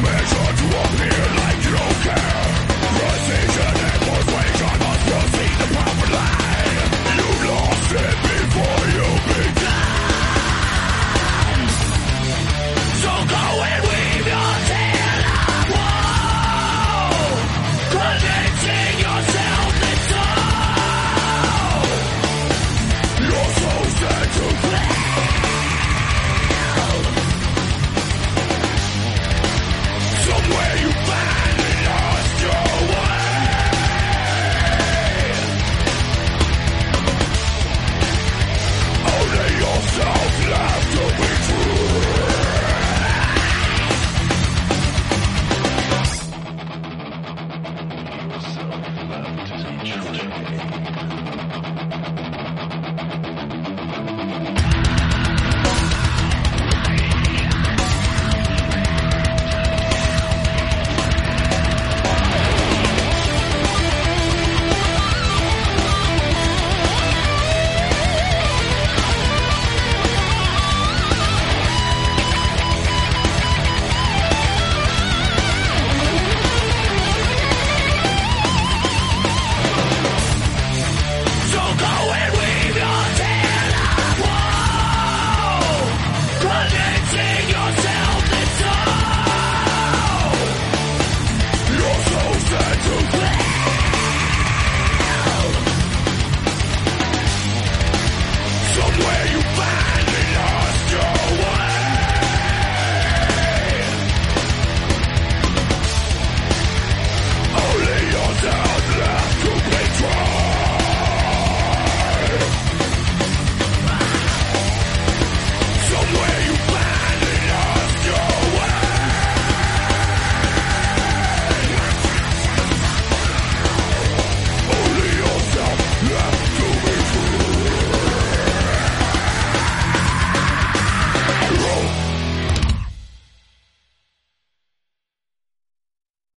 Make sure to appear どうぞ。